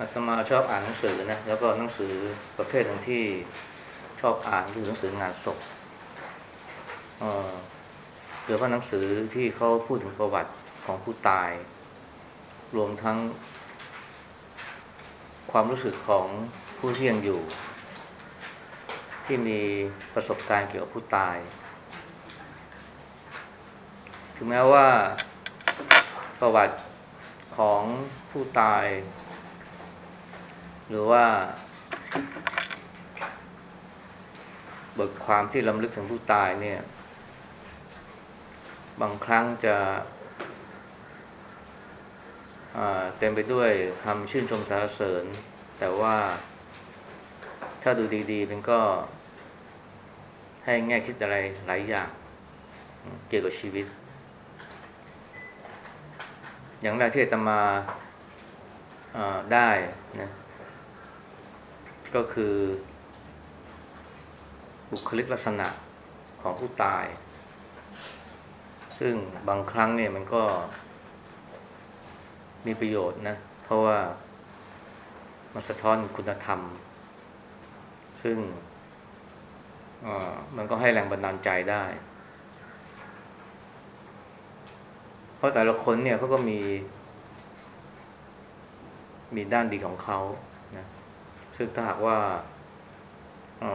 อาตมาชอบอ่านหนังสือนะแล้วก็หนังสือประเภทหนึ่งที่ชอบอ่านคือหนังสืองานศพเออหรือว่าหนังสือที่เขาพูดถึงประวัติของผู้ตาย รวมทั้ง ความรู้สึกของผู้ที่ยังอยู่ ที่มีประสบการณ์เกี่ยวกับผู้ตาย ถึงแม้ว่าประวัติของผู้ตาย หรือว่า บทความที่ล้ำลึกถึงผู้ตายเนี่ย บางครั้งจะเต็มไปด้วยคำชื่นชมสรรเสริญ แต่ว่าถ้าดูดีๆมันก็ให้แง่คิดอะไรหลายอย่าง เกี่ยวกับชีวิต อย่างแรกที่จะมาได้ ก็คือ บุคลิกลักษณะของผู้ตาย ซึ่งบางครั้งเนี่ยมันก็มีประโยชน์นะ เพราะว่ามันสะท้อนคุณธรรม ซึ่งมันก็ให้แรงบันดาลใจได้ เพราะแต่ละคนเนี่ยเขาก็มี มีด้านดีของเขานะ ซึ่งถ้าหากว่า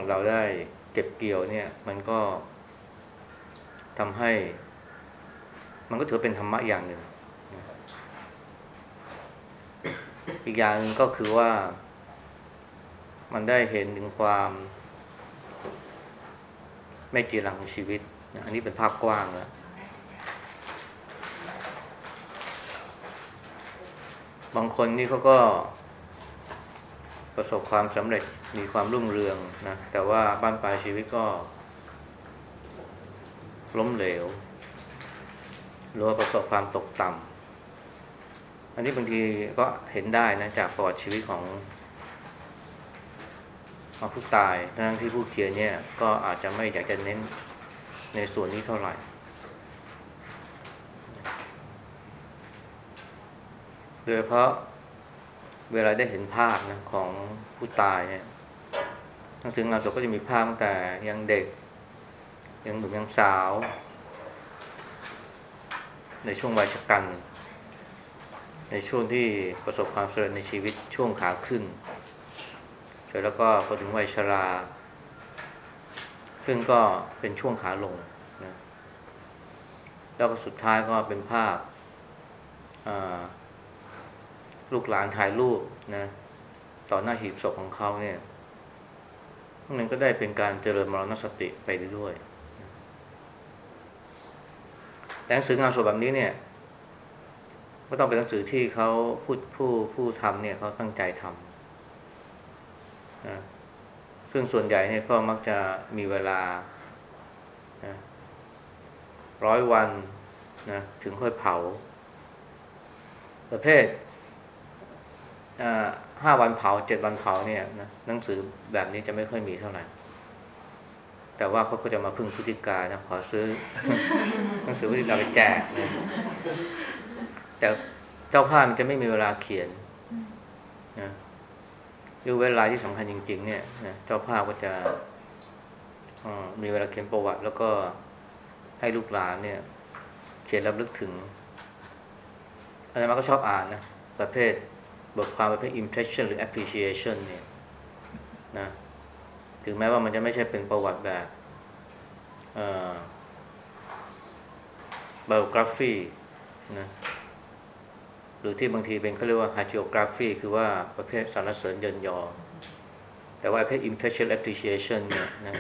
เราได้เก็บเกี่ยวเนี่ย มันก็ทำให้ มันก็ถือเป็นธรรมะอย่างหนึ่งอีกอย่างนึงก็คือว่ามันได้เห็นถึงความไม่จีรังของชีวิต อันนี้เป็นภาพกว้างแล้วบางคนนี่เขาก็ ประสบความสำเร็จมีความรุ่งเรืองนะแต่ว่าบ้านปลายชีวิตก็ ล้มเหลวหรือว่าประสบความตกต่ำอันนี้บางทีก็เห็นได้นะจากประวัติชีวิตของของผู้ตายทั้งที่ผู้เขียนเนี่ย ก็อาจจะไม่อยากจะเน้นในส่วนนี้เท่าไหร่ โดยเพราะ เวลาได้เห็นภาพนะของผู้ตายเนี่ยหนังสืองานศพก็จะมีภาพตั้งแต่ยังเด็ก ยังหนุ่มยังสาว ในช่วงวัยชกัน ในช่วงที่ประสบความสำเร็จในชีวิตช่วงขาขึ้นเสร็จแล้วก็พอถึงวัยชรา ซึ่งก็เป็นช่วงขาลงนะแล้วก็สุดท้ายก็เป็นภาพอ่า ลูกหลานถ่ายรูปนะต่อหน้าหีบศพของเขาเนี่ยนั้นก็ได้เป็นการเจริญมรณสติไปด้วยแต่หนังสืองานศพแบบนี้เนี่ยก็ต้องเป็นหนังสือที่เขาผู้ผู้ผู้ทำเนี่ยเขาตั้งใจทำนะซึ่งส่วนใหญ่เนี่ยก็มักจะมีเวลาร้อยวันนะถึงค่อยเผา ประเภท ห้าวันเผาเจ็ดวันเผาเนี่ยนะหนังสือแบบนี้จะไม่ค่อยมีเท่าไหร่แต่ว่าเขาก็จะมาพึ่งพฤติการนะขอซื้อหนังสือพฤติการไปแจกนะแต่เจ้าภาพมันจะไม่มีเวลาเขียนนะดูเวลาที่สำคัญจริง ๆ เนี่ยนะเจ้าภาพก็จะมีเวลาเขียนประวัติ แล้วก็ให้ลูกหลานเนี่ย เขียนรับลึกถึงอาจารย์มาก็ชอบอ่านนะประเภท บทความประเภท impression หรือ appreciation เนี่ยนะถึงแม้ว่ามันจะไม่ใช่เป็นประวัติแบบ biography นะหรือที่บางทีเป็นเขาเรียกว่า hagiography คือว่าประเภทสารเสริญเยินยอ แต่ว่าประเภท impression appreciation เนี่ยนะ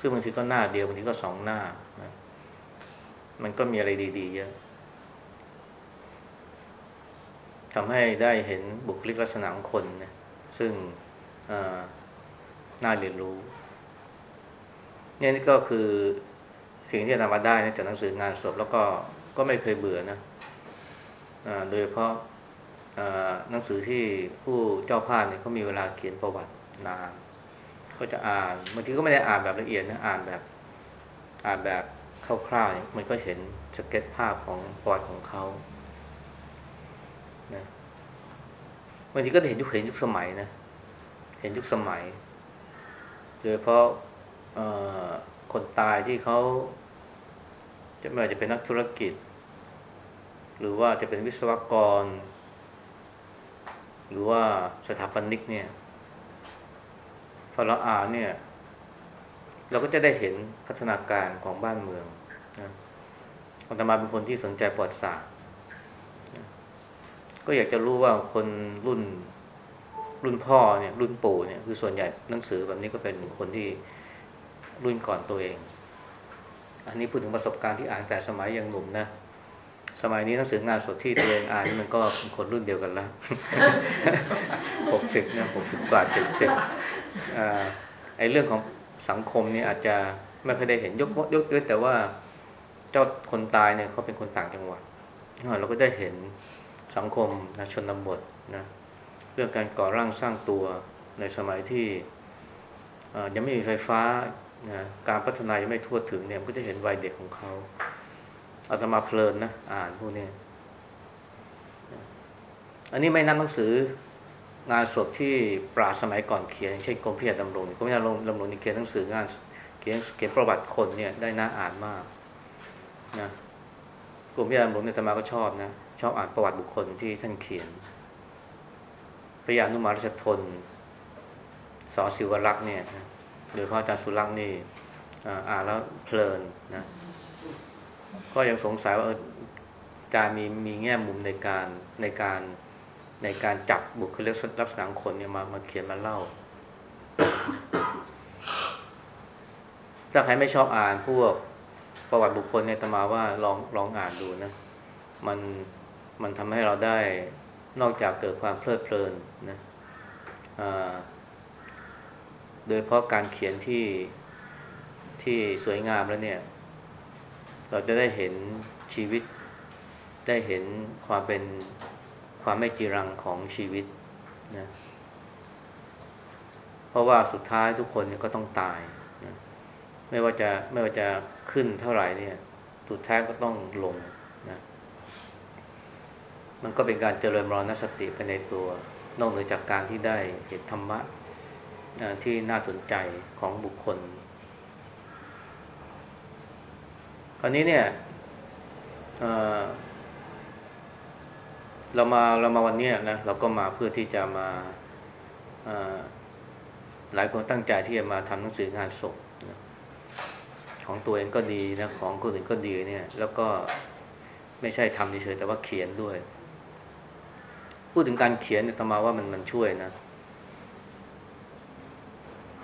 ซึ่งบางทีก็หน้าเดียวบางทีก็สองหน้านะมันก็มีอะไรดี ๆ เยอะ ทำให้ได้เห็นบุคลิกลักษณะของคนนะซึ่งน่าเรียนรู้นี่นี่ก็คือสิ่งที่นำมาได้นะจากหนังสืองานศพแล้วก็ก็ไม่เคยเบื่อนะโดยเฉพาะหนังสือที่ผู้เจ้าภาพเนี่ยเขามีเวลาเขียนประวัตินานก็จะอ่านบางทีก็ไม่ได้อ่านแบบละเอียดนะอ่านแบบอ่านแบบคร่าวๆมันก็เห็นสเก็ตภาพของประวัติของเขา บางทีก็เห็นยุคเห็นยุคสมัยนะ เห็นยุคสมัย โดยเพราะคนตายที่เขาจะไม่ว่าจะเป็นนักธุรกิจ หรือว่าจะเป็นวิศวกร หรือว่าสถาปนิกเนี่ยพอเราอ่านเนี่ย เราก็จะได้เห็นพัฒนาการของบ้านเมืองนะอาตมาเป็นคนที่สนใจประวัติศาสตร์ ก็อยากจะรู้ว่าคนรุ่นรุ่นพ่อเนี่ยรุ่นปู่เนี่ยคือส่วนใหญ่หนังสือแบบนี้ก็เป็นคนที่รุ่นก่อนตัวเอง อันนี้พูดถึงประสบการณ์ที่อ่านแต่สมัยยังหนุ่มนะสมัยนี้หนังสืองานสดที่ตัวเองอ่านนี่มันก็คนรุ่นเดียวกันละหกสิบนะหกสิบกว่าเจ็ดสิบไอ้เรื่องของสังคมนี่อาจจะไม่เคยได้เห็นยกยกเว้นแต่ว่าเจ้าคนตายเนี่ยเขาเป็นคนต่างจังหวัดเราก็ได้เห็น สังคมนะชนบทนะเรื่องการก่อร่างสร้างตัวในสมัยที่ยังไม่มีไฟฟ้านะการพัฒนายังไม่ทั่วถึงเนี่ยก็จะเห็นวัยเด็กของเขาอาตมาเพลินนะอ่านพวกนี้อันนี้ไม่นับหนังสืองานศพที่ปราสมัยก่อนเขียนเช่นกรมพิยาดำรงกรมพิยาดำรงนี่เขียนหนังสืองานเขียนเขียนประวัติคนเนี่ยได้น่าอ่านมากนะกรมพิยาดำรงเนี่ยธรรมาก็ชอบนะ ชอบอ่านประวัติบุคคลที่ท่านเขียน พระยานุมาราชทนสอศิวรักษ์เนี่ยโดยพระอาจารย์สุรักษ์นี่อ่านแล้วเพลินนะก็ยังสงสัยว่าอาจารย์มีมีแง่มุมในการในการในการจับบุคลิกลักษณะคนเนี่ยมามาเขียนมาเล่า ถ้าใครไม่ชอบอ่านพวกประวัติบุคคลเนี่ยตมาว่าลองลองอ่านดูนะ มัน มันทำให้เราได้นอกจากเกิดความเพลิดเพลินนะโดยเพราะการเขียนที่ที่สวยงามแล้วเนี่ย เราจะได้เห็นชีวิต ได้เห็นความเป็นความไม่จีรังของชีวิตนะเพราะว่าสุดท้ายทุกคนก็ต้องตายนะไม่ว่าจะไม่ว่าจะขึ้นเท่าไหร่เนี่ย สุดท้ายก็ต้องลง มันก็เป็นการเจริญมรณสติไปในตัว นอกเหนือจากการที่ได้เห็นธรรมะที่น่าสนใจของบุคคล คราวนี้เนี่ยเเรามาเรามาวันนี้นะเราก็มาเพื่อที่จะมาหลายคนตั้งใจที่จะมาทำหนังสืองานศพนะของตัวเองก็ดีนะของคนอื่นก็ดีเนี่ย แล้วก็ไม่ใช่ทำเฉยๆแต่ว่าเขียนด้วย พูดถึงการเขียนเนี่ยธรรมาว่ามันมันช่วยนะ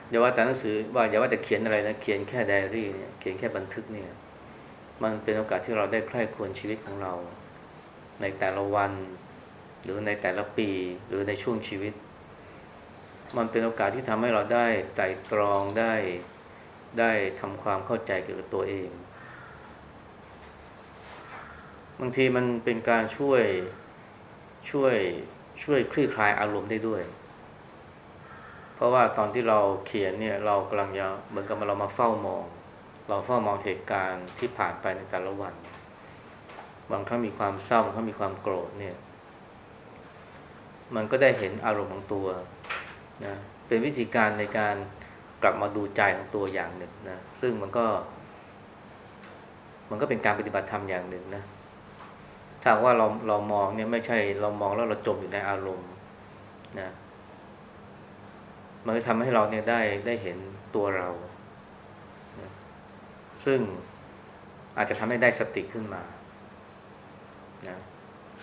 อย่าว่าแต่หนังสือว่าอย่าว่าจะเขียนอะไรนะเขียนแค่ไดอารี่เนี่ยเขียนแค่บันทึกเนี่ย มันเป็นโอกาสที่เราได้ใคร่ควรชีวิตของเรา ในแต่ละวัน หรือในแต่ละปีหรือในช่วงชีวิต มันเป็นโอกาสที่ทำให้เราได้ไต่ตรองได้ได้ทำความเข้าใจเกี่ยวกับตัวเอง บางทีมันเป็นการช่วย ช่วยช่วยคลี่คลายอารมณ์ได้ด้วย เพราะว่าตอนที่เราเขียนเนี่ย เรากำลังจะเหมือนกับเรามาเฝ้ามอง เราเฝ้ามองเหตุการณ์ที่ผ่านไปในแต่ละวัน บางครั้งมีความเศร้าบางครั้งมีความโกรธเนี่ย มันก็ได้เห็นอารมณ์ของตัวนะเป็นวิธีการในการกลับมาดูใจของตัวอย่างหนึ่งนะซึ่งมันก็ มันก็เป็นการปฏิบัติธรรมอย่างหนึ่งนะ ถ้าว่าเราเรามองเนี่ยไม่ใช่เรามองแล้วเราจมอยู่ในอารมณ์นะมันจะทำให้เราเนี่ยได้ได้เห็นตัวเราซึ่งอาจจะทำให้ได้สติขึ้นมานะ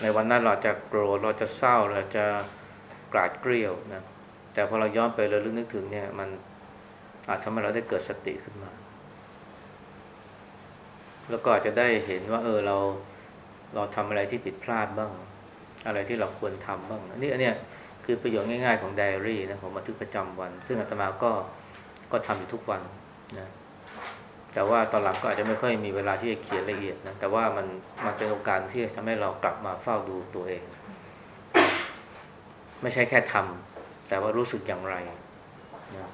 ในวันนั้นเราจะโกรธเราจะเศร้าเราจะกราดเกลียวนะแต่พอเราย้อนไปเราลึกนึกถึงเนี่ยมันอาจทำให้เราได้เกิดสติขึ้นมา แล้วก็อาจจะได้เห็นว่า เออเรา เราทำอะไรที่ผิดพลาดบ้าง อะไรที่เราควรทำบ้างอันนี้อันเนี้ยคือประโยชน์ง่ายๆของไดอารี่นะของบันทึกประจำวัน ซึ่งอาตมาก็ก็ทำอยู่ทุกวันนะแต่ว่าตอนหลังก็อาจจะไม่ค่อยมีเวลาที่จะเขียนละเอียดนะแต่ว่ามันมันเป็นโอกาสที่ทำให้เรากลับมาเฝ้าดูตัวเอง ไม่ใช่แค่ทำแต่ว่ารู้สึกอย่างไรนะ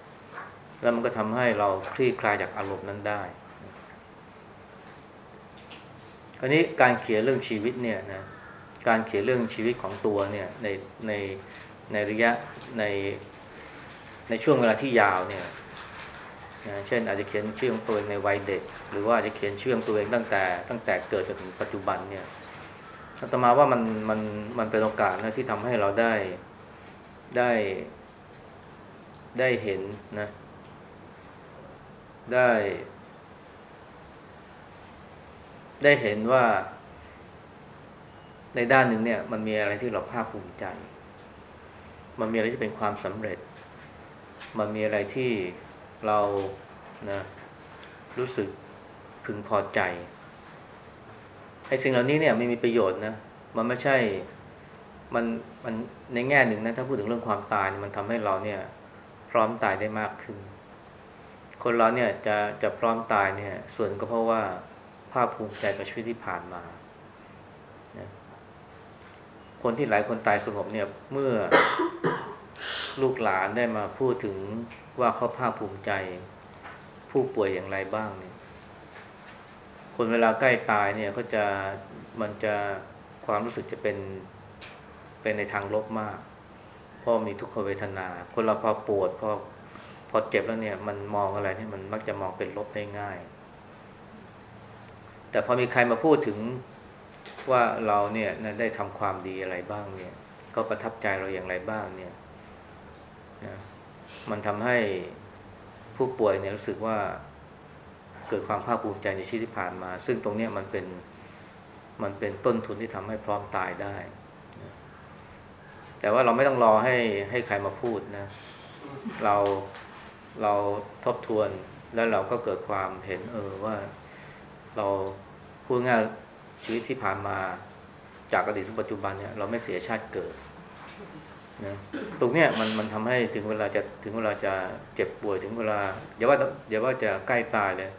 แล้วมันก็ทำให้เราคลี่คลายจากอารมณ์นั้นได้ คราวนี้การเขียนเรื่องชีวิตเนี่ยนะการเขียนเรื่องชีวิตของตัวเนี่ยในในในระยะในในช่วงเวลาที่ยาวเนี่ยนะเช่นอาจจะเขียนชื่อของตัวเองในวัยเด็ก หรือว่าอาจจะเขียนชื่อของตัวเองตั้งแต่ตั้งแต่เกิดจนถึงปัจจุบันเนี่ยอาตมาว่ามันมันมันเป็นโอกาสนะที่ทำให้เราได้ได้ได้เห็นนะได้ ได้เห็นว่า ในด้านหนึ่งเนี่ย มันมีอะไรที่เราภาคภูมิใจ มันมีอะไรที่เป็นความสำเร็จ มันมีอะไรที่เรานะรู้สึกพึงพอใจไอ้สิ่งเหล่านี้เนี่ยไม่มีประโยชน์นะมันไม่ใช่มันมันในแง่หนึ่งนะถ้าพูดถึงเรื่องความตายมันทำให้เราเนี่ย พร้อมตายได้มากขึ้น คนเราเนี่ยจะจะพร้อมตายเนี่ย ส่วนก็เพราะว่า ภาคภูมิใจกับชีวิตที่ผ่านมาคนที่หลายคนตายสงบเนี่ยเมื่อลูกหลานได้มาพูดถึงว่าเขาภาคภูมิใจ ผู้ป่วยอย่างไรบ้างเนี่ยคนเวลาใกล้ตายเนี่ยเขาจะมันจะความรู้สึกจะเป็นเป็นในทางลบมากเพราะมีทุกขเวทนา คนเราพอปวดพอพอเจ็บแล้วเนี่ย มันมองอะไรที่มันมักจะมองเป็นลบได้ง่าย แต่พอมีใครมาพูดถึงว่าเราเนี่ยได้ทำความดีอะไรบ้างเนี่ย ก็ประทับใจเราอย่างไรบ้างเนี่ยนะมันทำให้ผู้ป่วยเนี่ยรู้สึกว่าเกิดความภาคภูมิใจในชีวิตที่ผ่านมา ซึ่งตรงนี้มันเป็นมันเป็นต้นทุนที่ทำให้พร้อมตายได้ แต่ว่าเราไม่ต้องรอให้ให้ใครมาพูดนะ เราเราทบทวนแล้วเราก็เกิดความเห็นเออว่า เราพูดง่ายชีวิตที่ผ่านมาจากอดีตถึงปัจจุบันเนี่ยเราไม่เสียชาติเกิดนะตรงเนี้ยมันมันทำให้ถึงเวลาจะถึงเวลาจะเจ็บป่วยถึงเวลาอย่าว่าอย่าว่าจะใกล้ตายเลย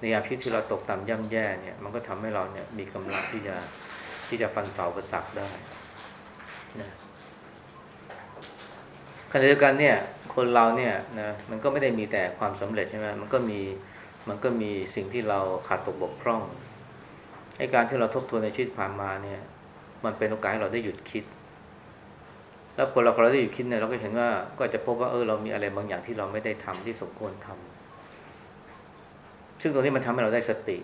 ในยาชีวิตที่เราตกต่ำย่ำแย่เนี่ยมันก็ทำให้เราเนี่ยมีกำลังที่จะที่จะฟันฝ่าอุปสรรคได้นะขณะเดียวกันเนี่ยคนเราเนี่ยนะมันก็ไม่ได้มีแต่ความสำเร็จใช่ไหมมันก็มี มันก็มีสิ่งที่เราขาดตกบกพร่องไอ้การที่เราทบทวนในชีวิตผ่านมาเนี่ย มันเป็นโอกาสให้เราได้หยุดคิด แล้วพอเราพอเราได้หยุดคิดเนี่ยเราก็เห็นว่าก็จะพบว่าเออเรามีอะไรบางอย่างที่เราไม่ได้ทำที่สมควรทำซึ่งตรงนี้มันทำให้เราได้สติ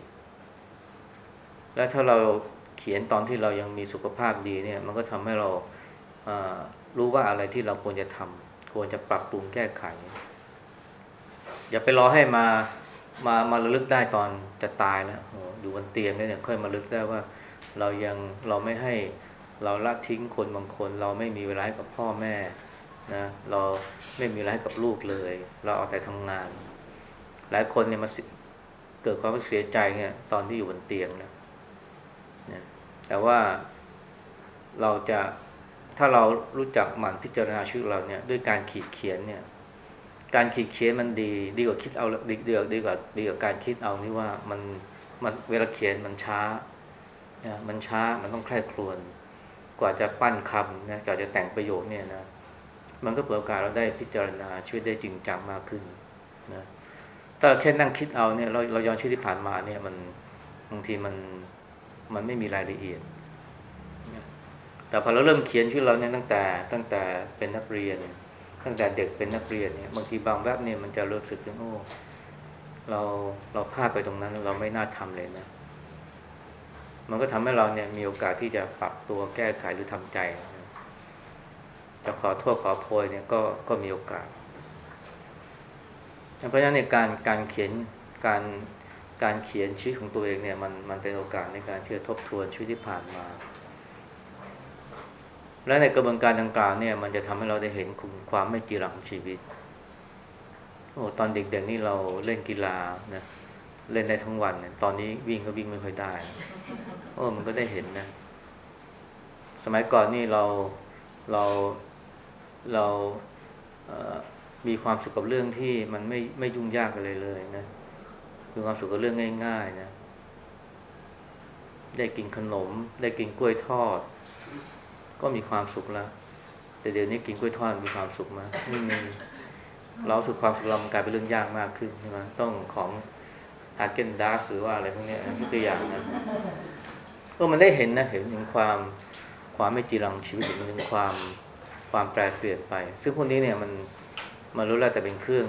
และถ้าเราเขียนตอนที่เรายังมีสุขภาพดีเนี่ย มันก็ทำให้เรารู้ว่าอะไรที่เราควรจะทำควรจะปรับปรุงแก้ไข อย่าไปรอให้มา มามาระลึกได้ตอนจะตายแล้วอยู่บนเตียงเนี่ยค่อยมาลึกได้ว่า เรายังเราไม่ให้เราละทิ้งคนบางคน เราไม่มีเวลาให้กับพ่อแม่นะเราไม่มีเวลาให้กับลูกเลย เราเอาแต่ทำงาน หลายคนเนี่ยมาเกิดความเสียใจเนี่ยตอนที่อยู่บนเตียงนะนะแต่ว่าเราจะถ้าเรารู้จักหมั่นพิจารณาชีวิตเราเนี่ยด้วยการขีดเขียนเนี่ย การขีดเขียนมันดี ดีกว่าคิดเอาดีดีกว่าดีกว่าดีกว่าการคิดเอานี่ว่ามันมันเวลาเขียนมันช้านะมันช้ามันต้องแคร่ครวญกว่าจะปั้นคำนะกว่าจะแต่งประโยคเนี่ยนะมันก็เปิดโอกาสเราได้พิจารณาชีวิตได้จริงจังมากขึ้นนะถ้าแค่นั่งคิดเอาเนี่ยเราเราย้อนชีวิตที่ผ่านมาเนี่ยมันบางทีมันมันไม่มีรายละเอียด แต่พอเราเริ่มเขียนชีวิตเราเนี่ยตั้งแต่ตั้งแต่เป็นนักเรียน ตั้งแต่เด็กเป็นนักเรียนเนี่ยบางทีบางแวบเนี่ยมันจะรู้สึกถึงโอ้เราเราพลาดไปตรงนั้น เราไม่น่าทำเลยนะ มันก็ทำให้เราเนี่ยมีโอกาสที่จะปรับตัวแก้ไขหรือทำใจจะขอโทษขอโพยเนี่ยก็ก็มีโอกาส เพราะฉะนั้นในการการเขียนการการเขียนชีวิตของตัวเองเนี่ยมันมันเป็นโอกาสในการที่จะทบทวนชีวิตที่ผ่านมา และในกระบวนการดังกล่าวเนี่ย มันจะทำให้เราได้เห็นคุณความไม่จีรังของชีวิต โอ้ตอนเด็กๆนี่เราเล่นกีฬานะเล่นได้ทั้งวันเนี่ยตอนนี้วิ่งก็วิ่งไม่ค่อยได้ โอ้มันก็ได้เห็นนะ สมัยก่อนนี่เราเราเราเมีความสุขกับเรื่องที่มันไม่ไม่ยุ่งยากอะไรเลยนะมีความสุขกับเรื่องง่าย ๆ นะ ได้กินขนม ได้กินกล้วยทอด ก็มีความสุขแล้ว แต่เดี๋ยวนี้กินกล้วยทอดมีความสุขมไม่มีเราสุดความสุขเรามันกลายเป็นเรื่องยากมากขึ้นใช่ไหมต้องของฮาเกนดาสหรือว่าอะไรพวกนี้ตัวอย่างนะก็มันได้เห็นนะเห็นถึงความความไม่จีรังชีวิตเห็นถึงความความแปรเปลี่ยนไป ซึ่งพวกนี้เนี่ยมันมันรู้แล้วแต่เป็นเครื่อง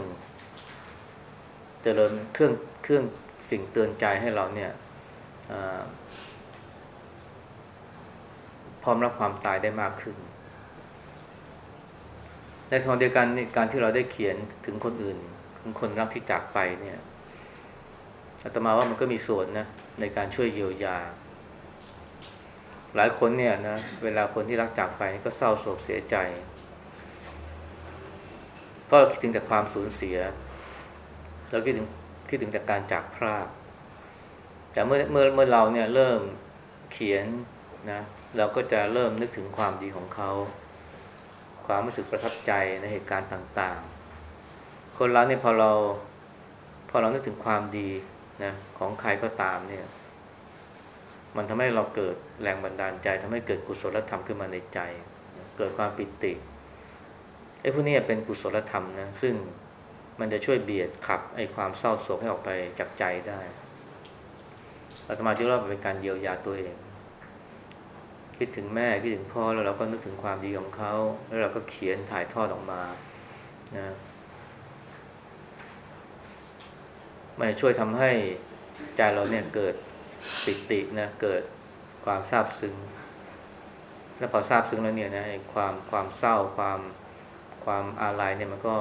เจริญเครื่องเครื่องสิ่งเตือนใจให้เราเนี่ย พร้อมรับความตายได้มากขึ้น ในทางเดียวกันการที่เราได้เขียนถึงคนอื่น ถึงคนรักที่จากไปเนี่ยอาตมาว่ามันก็มีส่วนนะในการช่วยเยียวยา หลายคนเนี่ยนะเวลาคนที่รักจากไปก็เศร้าโศกเสียใจ เพราะเราคิดถึงแต่ความสูญเสียเราคิดถึงคิดถึงแต่การจากพรากแต่เมื่อเมื่อเมื่อเราเนี่ยเริ่มเขียนนะ เราก็จะเริ่มนึกถึงความดีของเขา ความรู้สึกประทับใจในเหตุการณ์ต่างๆ คนเราเนี่ยพอเราพอเรานึกถึงความดีนะของใครก็ตามเนี่ย มันทำให้เราเกิดแรงบันดาลใจทำให้เกิดกุศลธรรมขึ้นมาในใจ เกิดความปิติไอ้พวกนี้เป็นกุศลธรรมนะซึ่งมันจะช่วยเบียดขับไอ้ความเศร้าโศกให้ออกไปจากใจได้อาตมาจึงว่าเป็นการเยียวยาตัวเอง คิดถึงแม่คิดถึงพ่อแล้วเราก็นึกถึงความดีของเขาแล้วเราก็เขียนถ่ายทอดออกมานะมันช่วยทำให้ใจเราเนี่ยเกิดปิตินะเกิดความซาบซึ้งแล้วพอซาบซึ้งแล้วเนี่ยนะความความเศร้าความความอาลัยเนี่ยมันก็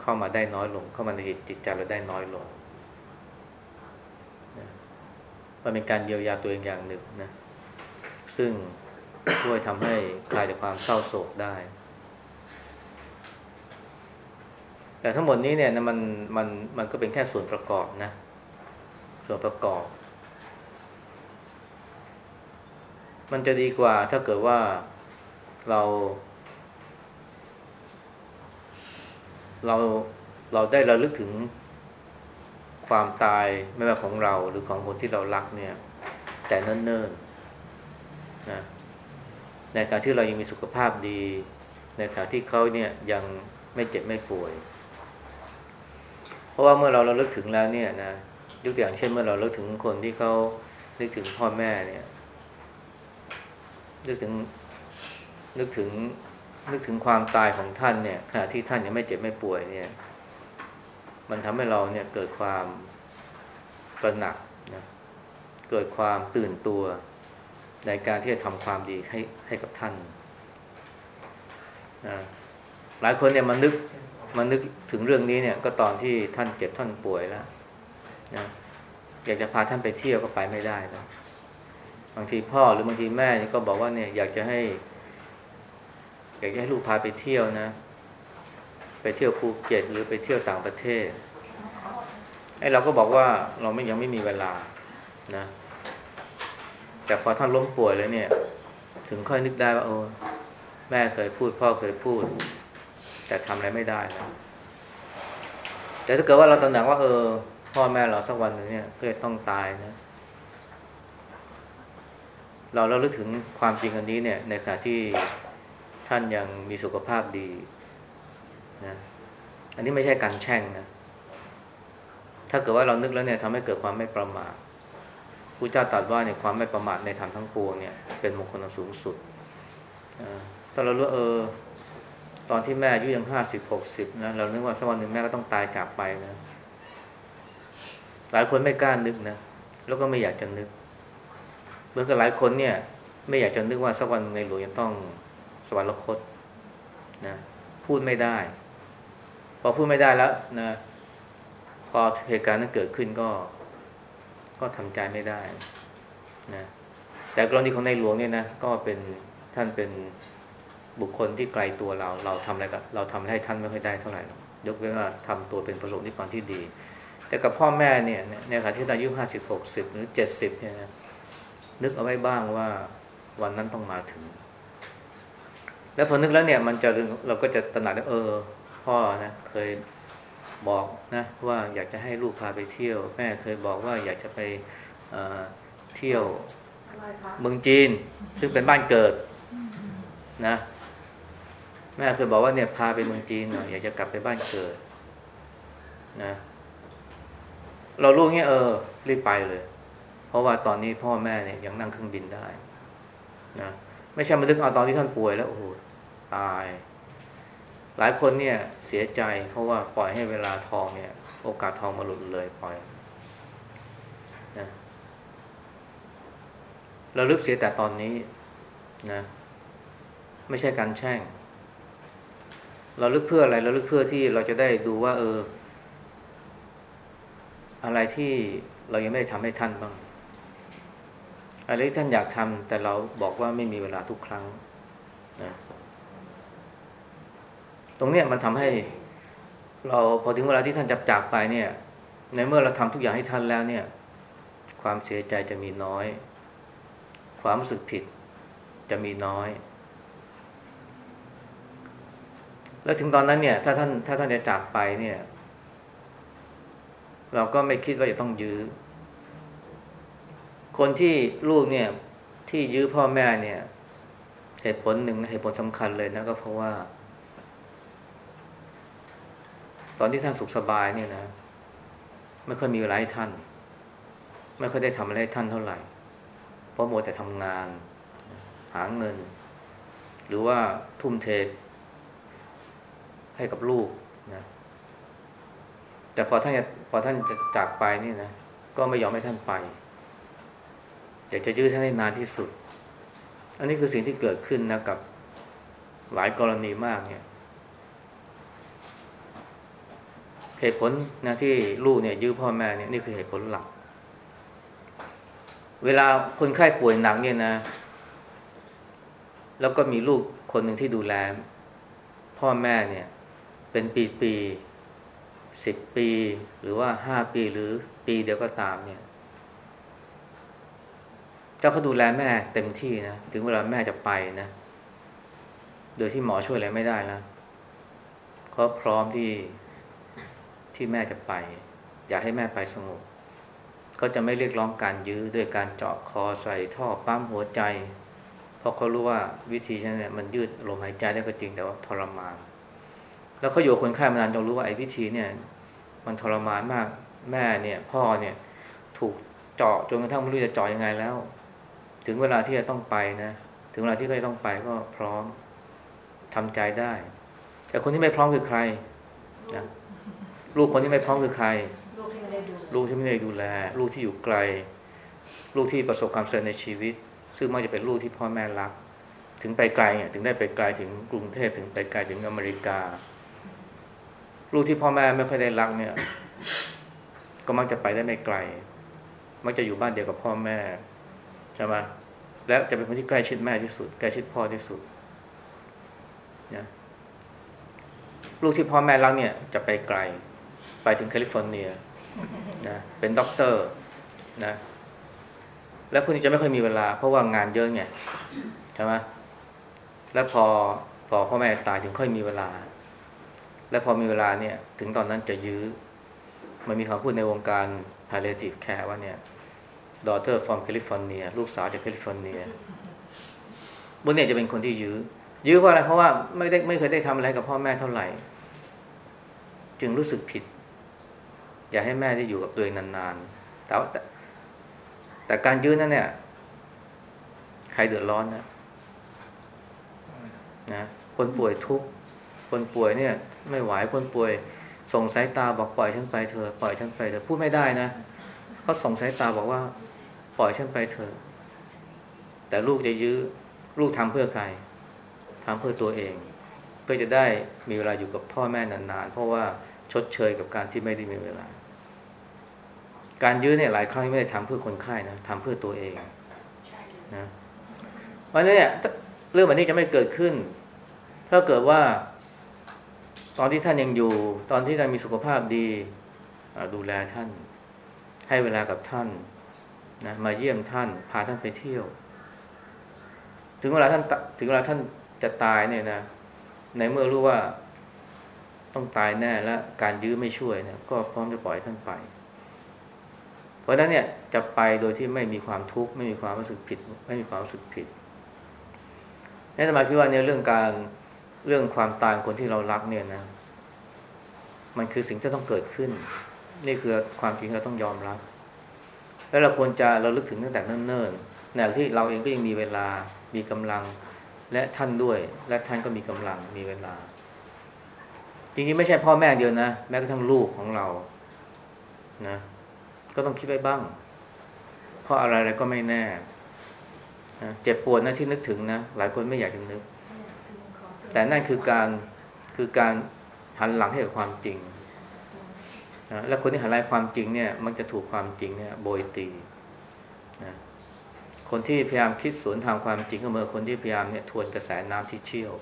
เข้ามาได้น้อยลง เข้ามาในจิตใจเราได้น้อยลงมันเป็นการเยียวยาตัวเองอย่างหนึ่งนะ ซึ่งช่วยทำให้คลายจากความเศร้าโศกได้ แต่ทั้งหมดนี้เนี่ยมันมันมันก็เป็นแค่ส่วนประกอบนะ ส่วนประกอบ มันจะดีกว่าถ้าเกิดว่าเรา เราเราได้ระลึกถึงความตายไม่ว่าของเราหรือของคนที่เรารักเนี่ย แต่เนิ่นๆ นะในขณะที่เรายังมีสุขภาพดี ในขณะที่เขาเนี่ยยังไม่เจ็บไม่ป่วย เพราะว่าเมื่อเราเราลึกถึงแล้วเนี่ยนะยกตัวอย่างเช่นเมื่อเราลึกถึงคนที่เขานึกถึงพ่อแม่เนี่ยนึกถึงนึกถึงนึกถึงความตายของท่านเนี่ยขณะที่ท่านยังไม่เจ็บไม่ป่วยเนี่ย มันทำให้เราเนี่ยเกิดความตระหนักนะเกิดความตื่นตัว ในการที่จะทำความดีให้ให้กับท่านนะหลายคนเนี่ยมันนึกมันนึกถึงเรื่องนี้เนี่ย ก็ตอนที่ท่านเจ็บท่านป่วยแล้วนะอยากจะพาท่านไปเที่ยวก็ไปไม่ได้นะบางทีพ่อหรือบางทีแม่นี่ก็บอกว่าเนี่ยอยากจะให้ อยากจะให้ลูกพาไปเที่ยวนะ ไปเที่ยวภูเก็ตหรือไปเที่ยวต่างประเทศไอ้เราก็บอกว่าเราไม่ยังไม่มีเวลานะ แต่พอท่านล้มป่วยแล้วเนี่ย ถึงค่อยนึกได้ว่าโอ้แม่เคยพูด พ่อเคยพูด แต่ทำอะไรไม่ได้นะแต่ถ้าเกิดว่าเราตระหนักว่าเออ พ่อแม่เราสักวันหนึ่งเนี่ยก็จะต้องตายนะ เราเราลึกถึงความจริงอันนี้เนี่ย ในขณะที่ท่านยังมีสุขภาพดีนะอันนี้ไม่ใช่การแช่งนะ ถ้าเกิดว่าเรานึกแล้วเนี่ยทำให้เกิดความไม่ประมาท พระเจ้าตรัสว่าเนี่ยความไม่ประมาทในธรรมทั้งปวงเนี่ยเป็นมงคลสูงสุดถ้าเรารู้เออตอนที่แม่อายุยังห้าสิบหกสิบนะเรานึกว่าสักวันหนึ่งแม่ก็ต้องตายจากไปนะ หลายคนไม่กล้านึกนะแล้วก็ไม่อยากจะนึกเหมื่อกับหลายคนเนี่ย ไม่อยากจะนึกว่าสักวันในหลวงจะต้องสวรรคตนะพูดไม่ได้ พอพูดไม่ได้แล้วนะพอเหตุการณ์นั้นเกิดขึ้นก็ ก็ทำใจไม่ได้นะแต่กรณีของในหลวงเนี่ยนะก็เป็นท่านเป็นบุคคลที่ไกลตัวเรา เราทำอะไรกับเราทำให้ท่านไม่ค่อยได้เท่าไหร่ยกเว้นว่าทำตัวเป็นประสบนิกรที่ดี แต่กับพ่อแม่เนี่ยเนี่ยค่ะที่อายุห้าสิบหกสิบหรือเจ็ดสิบเนี่ยนะนึกเอาไว้บ้างว่าวันนั้นต้องมาถึง แล้วพอนึกแล้วเนี่ยมันจะเราก็จะตระหนักได้เออ พ่อนะเคย บอกนะว่าอยากจะให้ลูกพาไปเที่ยว แม่เคยบอกว่าอยากจะไปเที่ยวเมืองจีน ซึ่งเป็นบ้านเกิดนะแม่เคยบอกว่าเนี่ยพาไปเมืองจีนหน่อยอยากจะกลับไปบ้านเกิดนะเรารู้เงี้ยเออรีบไปเลย เพราะว่าตอนนี้พ่อแม่เนี่ยยังนั่งเครื่องบินได้นะไม่ใช่มาดึกเอาตอนที่ท่านป่วยแล้วโอ้โหตาย หลายคนเนี่ยเสียใจเพราะว่าปล่อยให้เวลาทองเนี่ย โอกาสทองมาหลุดเลยปล่อยนะเราลึกเสียแต่ตอนนี้นะ ไม่ใช่การแช่ง เราลึกเพื่ออะไรเราลึกเพื่อที่เราจะได้ดูว่า เออ อะไรที่เรายังไม่ได้ทำให้ท่านบ้าง อะไรที่ท่านอยากทำแต่เราบอกว่าไม่มีเวลาทุกครั้งนะ ตรงเนี้ยมันทำให้ เราพอถึงเวลาที่ท่านจับจากไปเนี่ย ในเมื่อเราทำทุกอย่างให้ท่านแล้วเนี่ย ความเสียใจจะมีน้อย ความรู้สึกผิดจะมีน้อย แล้วถึงตอนนั้นเนี่ย ถ้าท่านถ้าท่านจะจากไปเนี่ย เราก็ไม่คิดว่าจะต้องยื้อ คนที่ลูกเนี่ย ที่ยื้อพ่อแม่เนี่ย เหตุผลหนึ่งเหตุผลสำคัญเลยนะก็เพราะว่า ตอนที่ท่านสุขสบายเนี่ยนะไม่ค่อยมีเวลาให้ท่าน ไม่ค่อยได้ทำอะไรให้ท่านเท่าไหร่ เพราะโมแต่ทำงาน หาเงิน หรือว่าทุ่มเทให้กับลูกนะแต่พอท่านพอท่านจะจากไปนี่นะก็ไม่ยอมให้ท่านไปอยากจะยื้อท่านให้นานที่สุด อันนี้คือสิ่งที่เกิดขึ้นนะกับหลายกรณีมากเนี่ย เหตุผลนะที่ลูกเนี่ยยื้อพ่อแม่เนี่ยนี่คือเหตุผลหลัก เวลาคนไข้ป่วยหนักเนี่ยนะ แล้วก็มีลูกคนหนึ่งที่ดูแล พ่อแม่เนี่ย เป็นปีปีสิบปี หรือว่าห้าปีหรือปีเดียวก็ตามเนี่ย เจ้าเขาดูแลแม่เต็มที่นะ ถึงเวลาแม่จะไปนะ โดยที่หมอช่วยอะไรไม่ได้นะเขาพร้อมที่ ที่แม่จะไป อยากให้แม่ไปสงบเขาจะไม่เรียกร้องการยื้อด้วยการเจาะคอใส่ท่อปั๊มหัวใจ เพราะเขารู้ว่าวิธีนั้นเนี่ยมันยืดลมหายใจได้ก็จริงแต่ว่าทรมาน แล้วเขาอยู่คนไข้มานานจนรู้ว่าไอ้วิธีเนี่ย มันทรมานมากแม่เนี่ยพ่อเนี่ยถูกเจาะจนกระทั่งไม่รู้จะเจาะยังไงแล้ว ถึงเวลาที่จะต้องไปนะ ถึงเวลาที่เขาจะต้องไปก็พร้อมทำใจได้ แต่คนที่ไม่พร้อมคือใครนะ ลูกคนที่ไม่พร้อมคือใครลูกที่ไม่ได้ดูลูกที่ไม่ได้ดูแล ลูกที่อยู่ไกล ลูกที่ประสบความสำเร็จในชีวิต ซึ่งมักจะเป็นลูกที่พ่อแม่รัก ถึงไปไกลเนี่ยถึงได้ไปไกลถึงกรุงเทพถึงไปไกลถึงอเมริกา ลูกที่พ่อแม่ไม่ค่อยได้รักเนี่ย ก็มักจะไปได้ไม่ไกล มักจะอยู่บ้านเดียวกับพ่อแม่ใช่ไหมและจะเป็นคนที่ใกล้ชิดแม่ที่สุด ใกล้ชิดพ่อที่สุดนะลูกที่พ่อแม่รักเนี่ยจะไปไกล ไปถึงแคลิฟอร์เนียนะเป็นด็อกเตอร์นะแล้วคนนี้จะไม่ค่อยมีเวลา เพราะว่างานเยอะไงใช่ไหมแล้วพอพอพ่อแม่ตายถึงค่อยมีเวลา แล้วพอมีเวลาเนี่ย ถึงตอนนั้นจะยื้อ มันมีคำพูดในวงการ palliative care ว่าเนี่ย daughter from California ลูกสาวจากแคลิฟอร์เนียบนเนี่ยจะเป็นคนที่ยื้อ ยื้อเพราะอะไรเพราะว่าไม่ได้ไม่เคยได้ทำอะไรกับพ่อแม่เท่าไหร่ จึงรู้สึกผิด อยากให้แม่ได้อยู่กับตัวเองนานๆแต่ว่าแต่การยื้อนั้นเนี่ย ใครเดือดร้อนนะนะคนป่วยทุกข์คนป่วยเนี่ย ไม่ไหวคนป่วย ส่งสายตาบอกปล่อยฉันไปเถอะปล่อยฉันไปเถอะพูดไม่ได้นะเขาส่งสายตาบอกว่า ปล่อยฉันไปเถอะแต่ลูกจะยื้อลูกทำเพื่อใครทำเพื่อตัวเอง เพื่อจะได้มีเวลาอยู่กับพ่อแม่นานๆ เพราะว่า ชดเชยกับการที่ไม่ได้มีเวลา การยื้อเนี่ยหลายครั้งไม่ได้ทำเพื่อคนไข้นะทำเพื่อตัวเองนะเพราะฉะนั้นเนี่ยเรื่องแบบนี้จะไม่เกิดขึ้น ถ้าเกิดว่า ตอนที่ท่านยังอยู่ ตอนที่ท่านมีสุขภาพดีดูแลท่าน ให้เวลากับท่านนะมาเยี่ยมท่าน พาท่านไปเที่ยว ถึงเวลาท่านถึงเวลาท่านจะตายเนี่ยนะในเมื่อรู้ว่า ต้องตายแน่และการยื้อไม่ช่วยเนี่ยก็พร้อมจะปล่อยท่านไป เพราะฉะนั้นเนี่ยจะไปโดยที่ไม่มีความทุกข์ไม่มีความรู้สึกผิด ไม่มีความรู้สึกผิดนี่สมาคิดว่าเนี่ยเรื่องการเรื่องความตายคนที่เรารักเนี่ยนะ มันคือสิ่งที่ต้องเกิดขึ้น นี่คือความจริงเราต้องยอมรับ แล้วเราควรจะเราลึกถึงตั้งแต่เนิ่นๆในที่เราเองก็ยังมีเวลามีกำลัง และท่านด้วย และท่านก็มีกำลังมีเวลา จริงๆไม่ใช่พ่อแม่เดียวนะ แม้กระทั่งลูกของเรานะก็ต้องคิดไว้บ้าง เพราะอะไรอะไรก็ไม่แน่นะเจ็บปวดนะที่นึกถึงนะหลายคนไม่อยากจะนึก แต่นั่นคือการคือการหันหลังให้กับความจริงนะและคนที่หันหลังความจริงเนี่ยมันจะถูกความจริงเนี่ยโบยตีนะคนที่พยายามคิดสวนทางความจริงก็เหมือนคนที่พยายามเนี่ยทวนกระแสน้ำที่เชี่ยว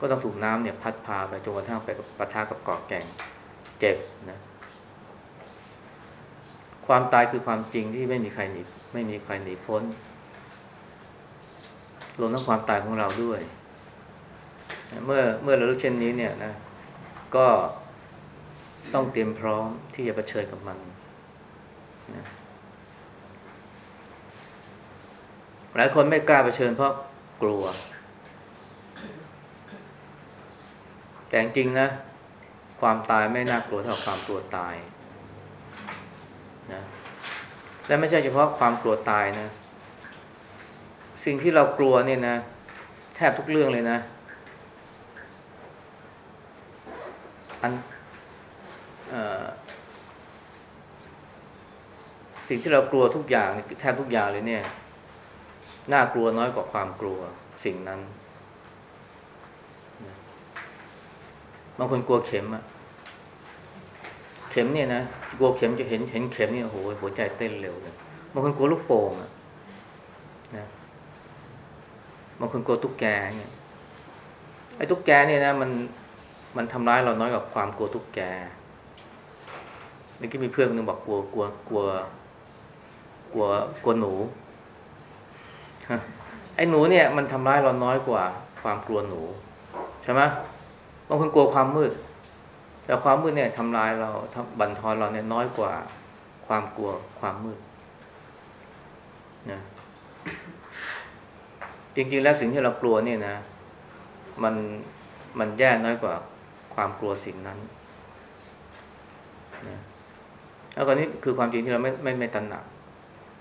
ก็ต้องถูกน้ำเนี่ยพัดพาไปจนกระทั่งไปปะทะกับเกาะแก่งเจ็บนะ ความตายคือความจริงที่ไม่มีใครหนีไม่มีใครหนีพ้นรวมทั้งความตายของเราด้วย เมื่อเมื่อเรารู้เช่นนี้เนี่ยนะ ก็ต้องเตรียมพร้อมที่จะะเผชิญกับมันนะหลายคนไม่กล้าเผชิญเพราะกลัว แต่จริงนะ ความตายไม่น่ากลัวเท่าความกลัวตายนะและไม่ใช่เฉพาะความกลัวตายนะ สิ่งที่เรากลัวเนี่ยนะ แทบทุกเรื่องเลยนะ อันสิ่งที่เรากลัวทุกอย่างแทบทุกอย่างเลยเนี่ย น่ากลัวน้อยกว่าความกลัวสิ่งนั้น บางคนกลัวเข็มอะเข็มเนี่ยนะกลัวเข็มจะเห็นเห็นเข็มเนี่ยโอ้โหหัวใจเต้นเร็วเลยบางคนกลัวลูกโป่งอะนะบางคนกลัวตุ๊กแกเนี่ยไอ้ตุ๊กแกเนี่ยนะมันมันทำร้ายเราน้อยกว่าความกลัวตุ๊กแกเมื่อกี้มีเพื่อนคนนึงบอกกลัวกลัวกลัว กลัวกลัวหนูไอ้หนูเนี่ยมันทำร้ายเราน้อยกว่า ความกลัวหนูใช่ไหม บางคนกลัวความมืด แต่ความมืดเนี่ยทำลายเราทบันทอนเราเนี่ยน้อยกว่าความกลัวความมืดนะจริงๆแล้วสิ่งที่เรากลัวเนี่ยนะ มันมันแย่น้อยกว่าความกลัวสิ่งนั้นนะแล้วก็นี้คือความจริงที่เราไม่ไม่ไม่ตระหนัก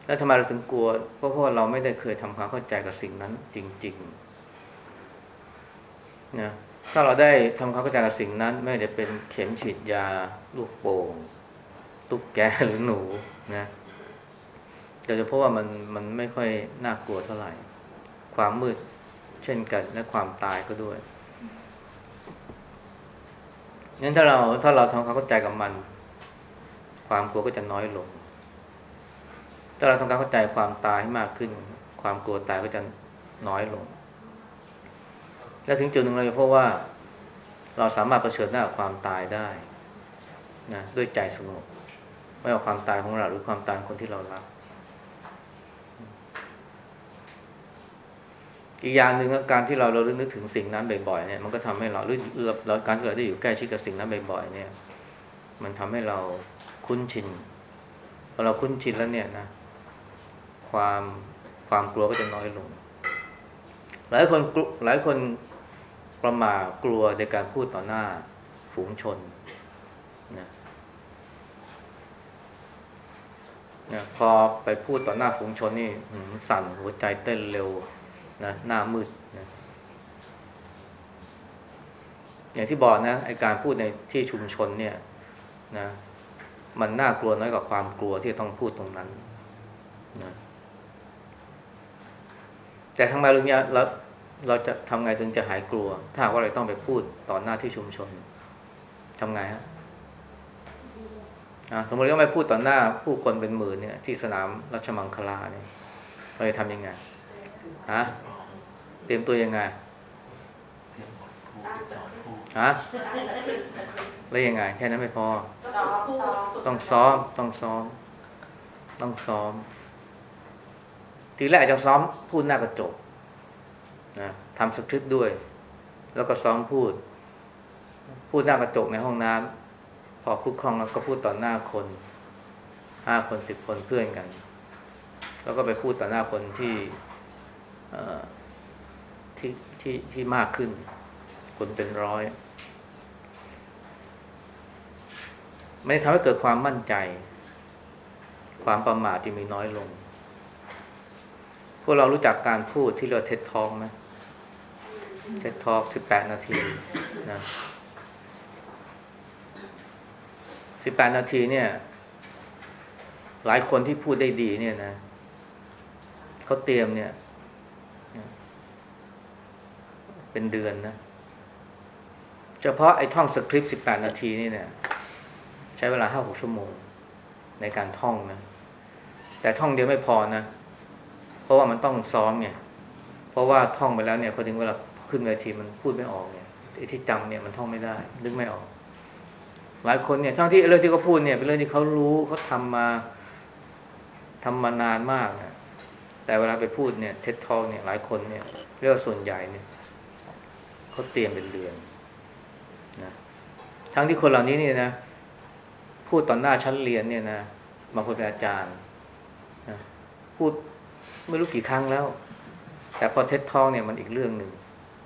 แล้วทำไมเราถึงกลัวเพราะเพราะเราไม่ได้เคยทำความเข้าใจกับสิ่งนั้นจริง ๆ นะ ถ้าเราได้ทำความเข้าใจกับสิ่งนั้น ไม่ได้เป็นเข็มฉีดยาลูกโป่งตุ๊กแกหรือหนูนะเราจะพบว่ามันมันไม่ค่อยน่ากลัวเท่าไหร่ ความมืดเช่นกันและความตายก็ด้วยงั้นถ้าเราถ้าเราทำความเข้าใจกับมัน ความกลัวก็จะน้อยลง ถ้าเราทำการเข้าใจความตายให้มากขึ้น ความกลัวตายก็จะน้อยลง และถึงจุดหนึ่งเราจะพบว่า เราสามารถเผชิญหน้ากับความตายได้นะด้วยใจสงบไม่ว่าความตายของเราหรือความตายคนที่เรารัก อีกอย่างหนึ่งการที่เราเราลึกนึกถึงสิ่งนั้นบ่อยๆเนี่ยมันก็ทำให้เราหรือเราการที่เราได้อยู่ใกล้ชิดกับสิ่งนั้นบ่อยๆเนี่ย มันทำให้เราคุ้นชินพอเราคุ้นชินแล้วเนี่ยนะความความกลัวก็จะน้อยลง หลายคนหลายคน ประมากลัวในการพูดต่อหน้าฝูงชนนะนะพอไปพูดต่อหน้าฝูงชนนี่สั่นหัวใจเต้นเร็วนะหน้ามืดนะอย่างที่บอกนะไอการพูดในที่ชุมชนเนี่ยนะมันน่ากลัวน้อยกว่าความกลัวที่ต้องพูดตรงนั้นนะแต่ทำไมเรื่องนี้เรา เราจะทำไงถึงจะหายกลัว ถ้าว่าเราต้องไปพูดต่อหน้าที่ชุมชนทำไงฮะสมมติว่าไปพูดต่อหน้าผู้คนเป็นหมื่นเนี่ย ที่สนามรัชมังคลาเนี่ยเราจะทำยังไงฮะเตรียมตัวยังไงฮะแล้วยังไง แค่นั้นไม่พอ ต้องซ้อมต้องซ้อม ต้องซ้อม ทีแรกจะซ้อมพูดหน้ากระจก นะทำสคริปต์ด้วย แล้วก็ซ้อมพูด พูดหน้ากระจกในห้องน้ำพอพูดคล่องแล้วก็พูดต่อหน้าคนห้าคนสิบคนเพื่อนกัน แล้วก็ไปพูดต่อหน้าคนที่ที่ที่ที่มากขึ้น คนเป็นร้อยไม่ทำให้เกิดความมั่นใจ ความประมาทที่มีน้อยลง วกเรารู้จักการพูดที่เรียกเท็ดทองไหมเท็ดทอกสิบแปดนาทีนะสิบแปดนาทีเนี่ย หลายคนที่พูดได้ดีเนี่ยนะเขาเตรียมเนี่ย เป็นเดือนนะ เฉพาะไอ้ท่องสคริปต์สิบแปดนาทีนี่เนี่ย ใช้เวลาห้าหกชั่วโมง ในการท่องนะ แต่ท่องเดียวไม่พอนะ ราะว่ามันต้องซ้อมเนี่ยเพราะว่าท่องไปแล้วเนี่ยพอถึงเวลาขึ้นเวทีมันพูดไม่ออกเนี่ยไอ้ที่จำเนี่ยมันท่องไม่ได้นึกไม่ออก หลายคนเนี่ยทั้งที่เรื่องที่เขาพูดเนี่ยเป็นเรื่องที่เขารู้เขาทำมาทำมานานมากนะแต่เวลาไปพูดเนี่ยเท็ดทองเนี่ยหลายคนเนี่ยเรียกว่าส่วนใหญ่เนี่ยเขาเตรียมเป็นเดือนนะทั้งที่คนเหล่านี้เนี่ยนะพูดตอนหน้าชั้นเรียนเนี่ยนะบางคนเป็นอาจารย์นะพูด ไม่รู้กี่ครั้งแล้ว แต่พอเท็ดทองเนี่ยมันอีกเรื่องหนึ่ง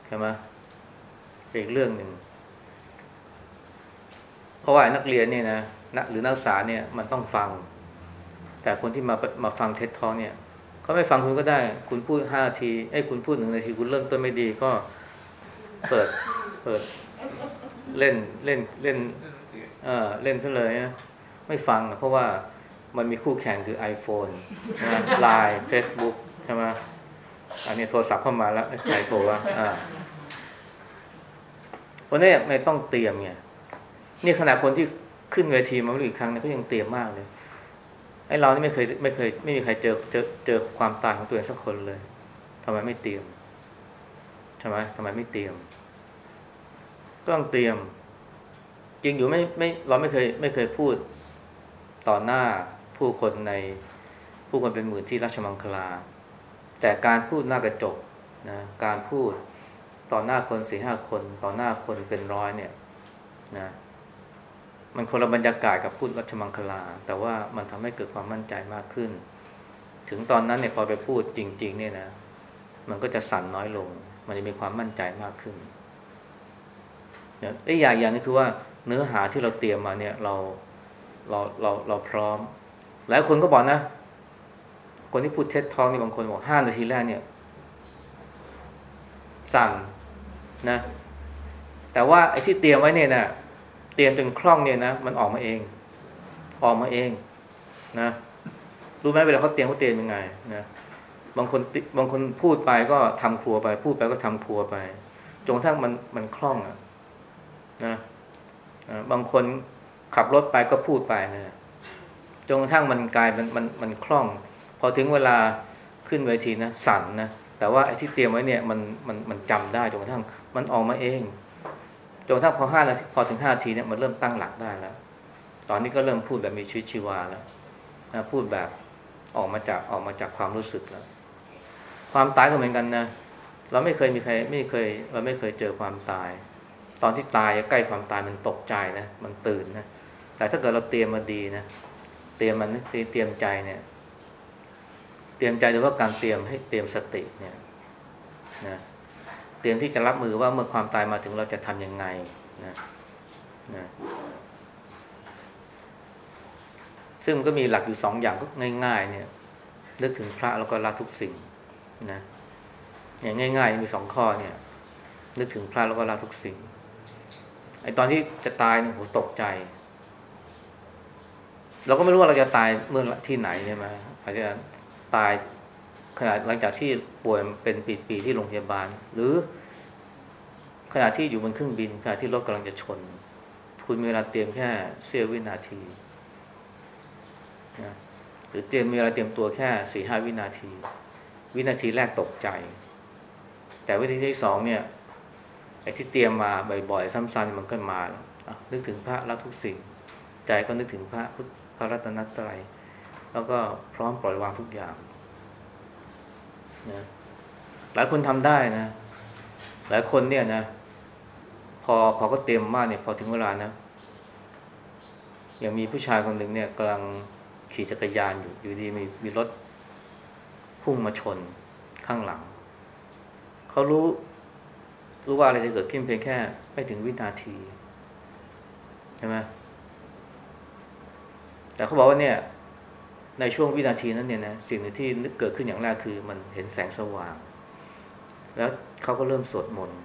ใช่ไหมเป็นอีกเรื่องหนึ่งเพราะว่านักเรียนเนี่ยนะหรือนักศึกษาเนี่ยมันต้องฟัง แต่คนที่มามาฟังเท็ดทองเนี่ยเขาไม่ฟังคุณก็ได้ คุณพูดห้านาทีไอ้คุณพูดหนึ่งนาทีคุณเริ่มต้นไม่ดีก็เปิดเปิดเล่นเล่นเล่นเออเล่นซะเลยนะไม่ฟังเพราะว่า มันมีคู่แข่งคือ iPhone นะไลน์เฟซบุ๊กใช่ไหมอันนี้โทรศัพท์เข้ามาแล้วใครโทรวะอ่าวันนี้ไม่ต้องเตรียมไงนี่ขนาดคนที่ขึ้นเวทีมาไม่รู้อีกครั้งเนี่ยก็ยังเตรียมมากเลยไอ้เรานี่ไม่เคยไม่เคย ไม่มีใครเจอเจอเจอความตายของตัวเองสักคนเลยทำไมไม่เตรียมใช่ไหมทำไมไม่เตรียม ก็ต้องเตรียม จริงอยู่ไม่ไม่เราไม่เคย ไม่เคยพูดต่อหน้า ผู้คนในผู้คนเป็นหมื่นที่ราชมังคลา แต่การพูดหน้ากระจกนะการพูดต่อหน้าคนสี่ห้าคน ต่อหน้าคนเป็นร้อยเนี่ยนะมันคนละบรรยากาศกับพูดรัชมังคลา แต่ว่ามันทำให้เกิดความมั่นใจมากขึ้น ถึงตอนนั้นเนี่ยพอไปพูดจริง ๆ เนี่ยนะ มันก็จะสั่นน้อยลง มันจะมีความมั่นใจมากขึ้นเนี่ยไอ้อย่างอย่างนี้คือว่าเนื้อหาที่เราเตรียมมาเนี่ยเราเราเราเราพร้อม หลายคนก็บอกนะ คนที่พูดเท็จท้องนี่บางคนบอกห้านาทีแรกเนี่ย สั่นนะ แต่ว่าไอ้ที่เตรียมไว้เนี่ยนะเตรียมจนคล่องเนี่ยนะมันออกมาเอง ออกมาเอง นะรู้ไหมเวลาเขาเตรียมเขาเตรียมยังไงนะบางคนบางคนพูดไปก็ทำครัวไป พูดไปก็ทำครัวไปจนกระทั่งมันมันคล่องอะนะบางคนขับรถไปก็พูดไปนะ จนกระทั่งมันกลายมันมันมันคล่อง พอถึงเวลาขึ้นเวทีนะสั่นนะแต่ว่าไอ้ที่เตรียมไว้เนี่ยมันมันมันจำได้จนกระทั่งมันออกมาเองจนกระทั่งพอห้านาทีพอถึงห้าทีเนี่ยมันเริ่มตั้งหลักได้แล้ว ตอนนี้ก็เริ่มพูดแบบมีชีวิตชีวาแล้วนะพูดแบบออกมาจากออกมาจากความรู้สึกแล้ว ความตายก็เหมือนกันนะเราไม่เคยมีใครไม่เคย เราไม่เคยเจอความตาย ตอนที่ตายใกล้ความตายมันตกใจนะมันตื่นนะแต่ถ้าเกิดเราเตรียมมาดีนะ รียมมันเตรียมใจเนี่ย เตรียมใจโดยว่าการเตรียมให้เตรียมสติเนี่ยนะเตรียมที่จะรับมือว่าเมื่อความตายมาถึงเราจะทำยังไงนะนะซึ่งมันก็มีหลักอยู่สองอย่างก็ง่าย ๆ เนี่ยนึกถึงพระแล้วก็ละทุกสิ่งนะอย่างง่าย ๆ มีสองข้อเนี่ย นึกถึงพระแล้วก็ละทุกสิ่งไอตอนที่จะตายเนี่ยโหตกใจ เราก็ไม่รู้ว่าเราจะตายเมื่อที่ไหนใช่ไหมอาจจะตายขณะหลังจากที่ป่วยเป็นปีๆที่โรงพยาบาล หรือขณะที่อยู่บนเครื่องบินขณะที่รถกำลังจะชน คุณมีเวลาเตรียมแค่เสี้ยววินาทีนะหรือเตรียมมีเวลาเตรียมตัวแค่สี่ห้าวินาที วินาทีแรกตกใจ แต่วินาทีที่สองเนี่ยไอ้ที่เตรียมมาบ่อยๆซ้ำๆมันก็มาแล้วนึกถึงพระรักทุกสิ่ง ใจก็นึกถึงพระพุท ระรัตนตรัย แล้วก็พร้อมปล่อยวางทุกอย่างนะหลายคนทำได้นะ หลายคนเนี่ยนะ พอพอก็เตรียมมากเนี่ย พอถึงเวลานะอย่างมีผู้ชายคนหนึ่งเนี่ยกำลังขี่จักรยานอยู่อยู่ดีมีมีรถพุ่งมาชนข้างหลัง เขารู้รู้ว่าอะไรจะเกิดขึ้นเพียงแค่ไม่ถึงวินาทีใช่ไหม แต่เขาบอกว่าเนี่ยในช่วงวินาทีนั้นเนี่ยนะสิ่งหนึ่งที่นึกเกิดขึ้นอย่างแรกคือมันเห็นแสงสว่าง แล้วเขาก็เริ่มสวดมนต์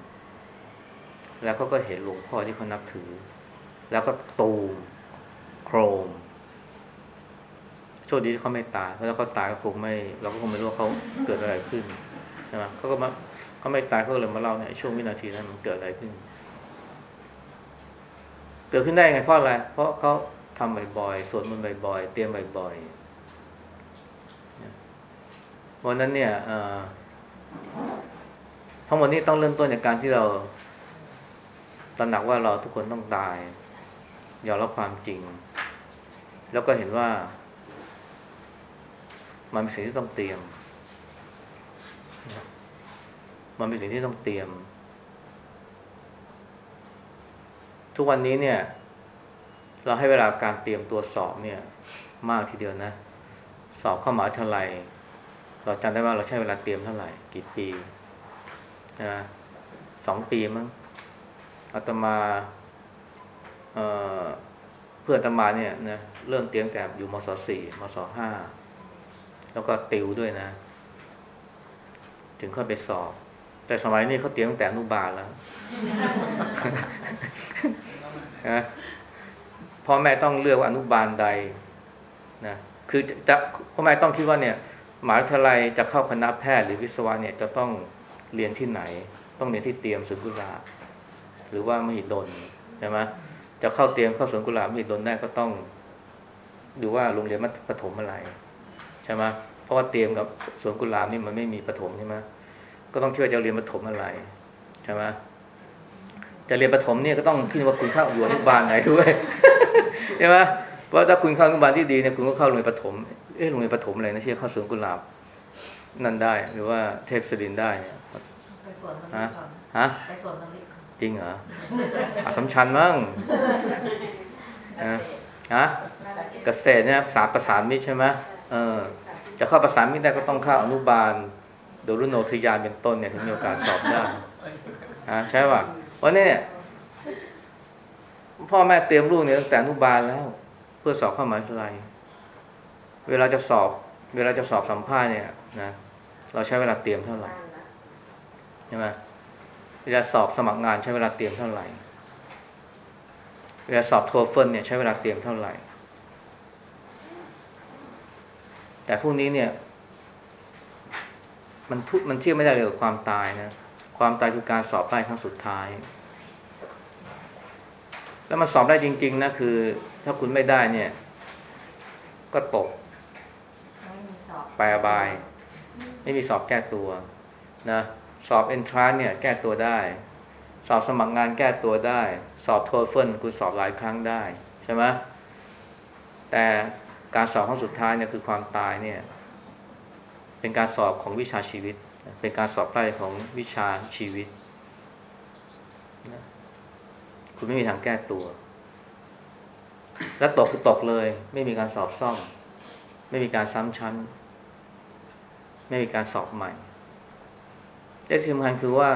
แล้วเขาก็เห็นหลวงพ่อที่เขานับถือ แล้วก็ตูมโครมโชคดีที่เขาไม่ตายเพราะถ้าเขาตายก็คงไม่ เราก็คงไม่รู้เขาเกิดอะไรขึ้นใช่ไหมเขาก็มาเขาไม่ตายเขาเลยมาเล่าเนี่ยช่วงวินาทีนั้นมันเกิดอะไรขึ้น เกิดขึ้นได้ไงเพราะอะไรเพราะเขา ทำบ่อยๆสวดมนต์บ่อยๆ เตรียมบ่อยๆวันนั้นเนี่ยทั้งหมดนี้ต้องเริ่มต้นจากการที่เราตระหนักว่าเราทุกคนต้องตายยอมรับความจริง แล้วก็เห็นว่า มันเป็นสิ่งที่ต้องเตรียม มันเป็นสิ่งที่ต้องเตรียม ทุกวันนี้เนี่ย เราให้เวลาการเตรียมตัวสอบเนี่ย มากทีเดียวนะ สอบเข้ามหาวิทยาลัยเราจำได้ว่าเราใช้เวลาเตรียมเท่าไหร่ กี่ปีนะสองปีมั้งอาตมาเอ่อเพื่ออาตมาเนี่ยนะเริ่มเตรียมแต่อยู่มศสี่มศห้าแล้วก็ติวด้วยนะ ถึงค่อยไปสอบ แต่สมัยนี้เขาเตรียมตั้งแต่อนุบาลแล้วนะ พ่อแม่ต้องเลือกว่าอนุบาลใดนะคือจะพ่อแม่ต้องคิดว่าเนี่ยหมหาวิทยาลัยจะเข้าคณะแพทย์หรือวิศวะเนี่ยจะต้องเรียนที่ไหน ต้องเรียนที่เตรียมสุนกุลาหรือว่ามหิดลใช่ไหมจะเข้าเตรียมเข้าสวนกุหลาบมหิดลได้ก็ต้องดูว่าโรงเรียนมัธยมอะไรใช่ไหมเพราะว่าเตรียมกับสวนกุหลาบนี่มันไม่มีปฐมใช่ไหมก็ต้องคิดว่าจะเรียนปฐมอะไรใช่ไหมจะเรียนปฐมเนี่ยก็ต้องคิดว่าคุณเข้าอยู่อนุบาลไหนด้วย ใช่ไหมเพราะถ้าคุณเข้าอนุบาลที่ดีเนี่ยคุณก็เข้าโรงเรียนปฐมเออโรงเรียนปฐมอะไรนะที่เข้าสวนกุหลาบนั่นได้ หรือว่าเทพสดินได้เนี่ยฮะฮะไปสวนมลิจริงเหรออาสมชันมั้งฮะเกษตรเนี่ยสารประสานมิตรใช่ไหมเออจะเข้าประสานมิตรได้ก็ต้องเข้าอนุบาลโดรุโนทยานเป็นต้นเนี่ยถึงมีโอกาสสอบได้ฮะใช่ป่ะวันนี้เนี่ย พ่อแม่เตรียมลูกเนี่ยตั้งแต่อนุบาลแล้ว เพื่อสอบเข้ามหาวิทยาลัย เวลาจะสอบ เวลาจะสอบสัมภาษณ์เนี่ยนะเราใช้เวลาเตรียมเท่าไหร่ใช่ไหมเวลาสอบสมัครงานใช้เวลาเตรียมเท่าไหร่ เวลาสอบ TOEFL เนี่ยใช้เวลาเตรียมเท่าไหร่ แต่พวกนี้เนี่ย มันทุมันเทียบไม่ได้เลยกับความตายนะ ความตายคือการสอบไล่ครั้งสุดท้าย แล้วมันสอบไล่จริง ๆนะคือ ถ้าคุณไม่ได้เนี่ย ก็ตกไปอบาย ไม่มีสอบแก้ตัวนะสอบเอนทรานเนี่ยแก้ตัวได้ สอบสมัครงานแก้ตัวได้ สอบ TOEFL คุณสอบหลายครั้งได้ใช่ไหมแต่การสอบครั้งสุดท้ายเนี่ยคือความตายเนี่ย เป็นการสอบของวิชาชีวิต เป็นการสอบไล่ของวิชาชีวิต คุณไม่มีทางแก้ตัว แล้วตกคือตกเลย ไม่มีการสอบซ่อม ไม่มีการซ้ำชั้น ไม่มีการสอบใหม่และที่สำคัญคือว่า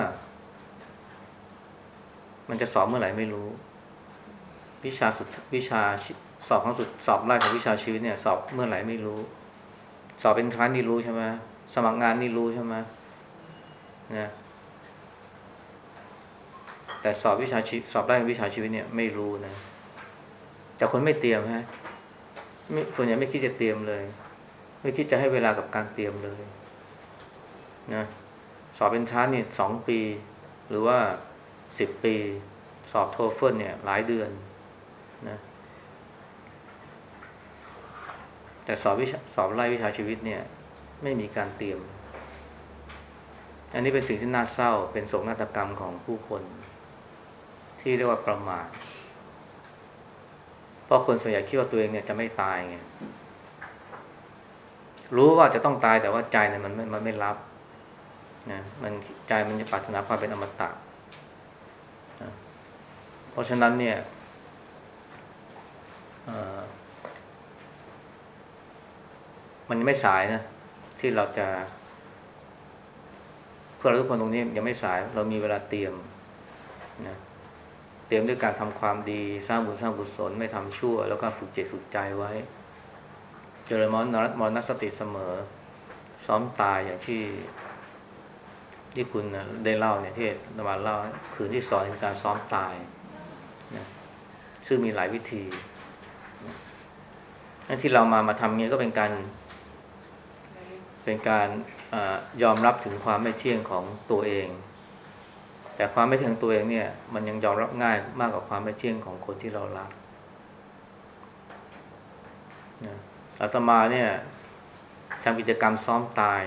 มันจะสอบเมื่อไหร่ไม่รู้ วิชาสุดวิชาสอบครั้งสุดสอบไล่ของวิชาชีวิตเนี่ย สอบเมื่อไหร่ไม่รู้ สอบเป็นชั้นนี่รู้ใช่ไหมสมัครงานนี่รู้ใช่ไหมนะ แต่สอบวิชาชีสอบไล่วิชาชีวิตเนี่ยไม่รู้นะ แต่คนไม่เตรียมฮะส่วนใหญ่ไม่คิดจะเตรียมเลย ไม่คิดจะให้เวลากับการเตรียมเลยนะสอบเป็นชั้นนี่สองปี หรือว่าสิบปี สอบ TOEFL เนี่ย หลายเดือนนะแต่สอบวิชาสอบไล่วิชาชีวิตเนี่ย ไม่มีการเตรียม อันนี้เป็นสิ่งที่น่าเศร้าเป็นโศกนาฏกรรมของผู้คน ที่เรียกว่าประมาทเพราะคนส่วนใหญ่คิดว่าตัวเองเนี่ยจะไม่ตายไงรู้ว่าจะต้องตายแต่ว่าใจเนี่ยมันมันไม่รับนะมันใจมันจะปรารถนาความเป็นอมตะนะเพราะฉะนั้นเนี่ยมันยังไม่สายนะ ที่เราจะเพื่อเราทุกคนตรงนี้ยังไม่สาย เรามีเวลาเตรียมนะ รียมด้วยการทำความดี สร้างบุญสร้างกุศลไม่ทำชั่ว แล้วก็ฝึกจิตฝึกใจไว้ เจริญมรณสติเสมอ ซ้อมตายอย่างที่ที่คุณนะได้เล่าเนี่ยที่นมาเล่าคืนที่สอนคือการซ้อมตายนะซึ่งมีหลายวิธีนะที่เรามามาทำเงี้ยก็เป็นการ เป็นการอยอมรับถึงความไม่เที่ยงของตัวเอง แต่ความไม่เที่ยงตัวเองเนี่ย มันยังยอมรับง่ายมากกว่าความไม่เที่ยงของคนที่เรารักอาตมาเนี่ยทำกิจกรรมซ้อมตาย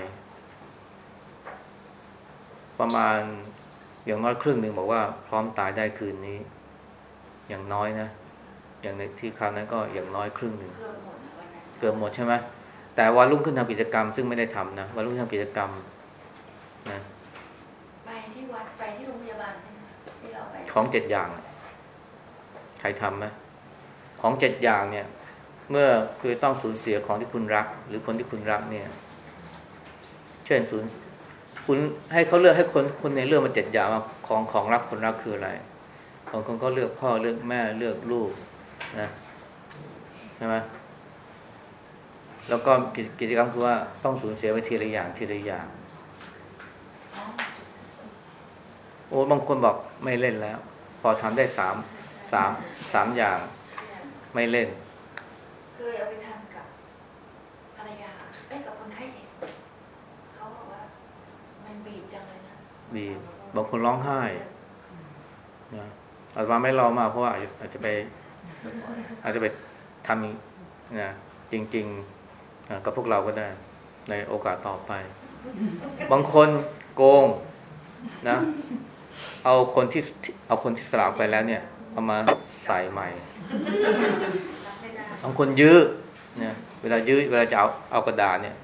ประมาณอย่างน้อยครึ่งหนึ่งบอกว่าพร้อมตายได้คืนนี้ อย่างน้อยนะ อย่างในที่คราวนั้นก็อย่างน้อยครึ่งหนึ่งเกือบหมดใช่ไหมแต่วันรุ่งขึ้นทำกิจกรรม ซึ่งไม่ได้ทำนะวันรุ่งขึ้นทำกิจกรรมนะไปที่วัดไปที่โรงพยาบาลใช่ไหมที่เราไป ของเจ็ดอย่าง ใครทำไหมของเจ็ดอย่างเนี่ย เมื่อคือต้องสูญเสียของที่คุณรัก หรือคนที่คุณรักเนี่ย เช่นสูญคุณให้เขาเลือกให้คนคนในเรื่องมาเจ็ดอย่างว่าของของรักคนรักคืออะไรบางคนก็เลือกพ่อเลือกแม่เลือกลูกนะใช่ไหมแล้วก็กิจกรรมคือว่าต้องสูญเสียไปทีละอย่างทีละอย่าง โอ้บางคนบอกไม่เล่นแล้ว พอทำได้สามสามสามอย่างไม่เล่นเคยเอาไปทำกับภรรยาได้กับคนไข้เองเขาบอกว่า มันบีบจังเลยนะบีบบางคนร้องไห้นะอาจจะไม่รอมาเพราะว่าอาจจะไป อาจจะไปทำนะจริงๆกับพวกเราก็ได้ ในโอกาสต่อไป บางคนโกงนะ เอาคนที่เอาคนที่สลากไปแล้วเนี่ย เอามาใส่ใหม่บางคนยื้อเนี่ยเวลายื้อเวลาจะเอาเอากระดาษเนี่ย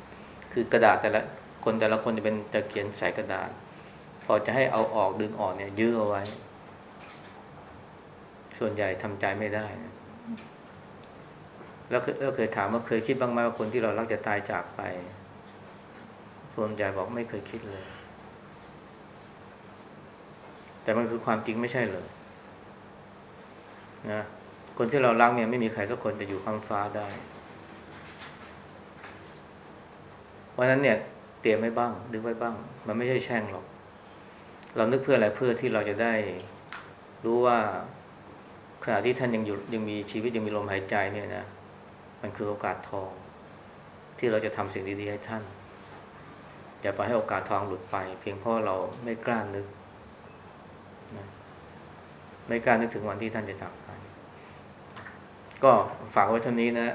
คือกระดาษแต่ละคนแต่ละคนจะเป็นจะเขียนใส่กระดาษ พอจะให้เอาออกดึงออกเนี่ย ยื้อเอาไว้ ส่วนใหญ่ทำใจไม่ได้นะแล้วเราเคยถามว่าเคยคิดบ้างไหมว่าคนที่เรารักจะตายจากไปส่วนใหญ่บอกไม่เคยคิดเลย แต่มันคือความจริงไม่ใช่เลยนะคนที่เรารักเนี่ยไม่มีใครสักคนจะอยู่ข้างฟ้าได้ เพราะนั้นเนี่ย เตรียมไว้บ้างดึกไว้บ้าง มันไม่ใช่แช่งหรอก เรานึกเพื่ออะไรเพื่อที่เราจะได้ รู้ว่าขณะที่ท่านยังอยู่ยังมีชีวิตยังมีลมหายใจเนี่ยนะมันคือโอกาสทอง ที่เราจะทำสิ่งดีๆให้ท่านอย่าไปให้โอกาสทองหลุดไป เพียงเพราะเราไม่กล้านึก ไม่กล้านึกถึงวันที่ท่านจะจากไปก็ฝากไว้เท่านี้นะ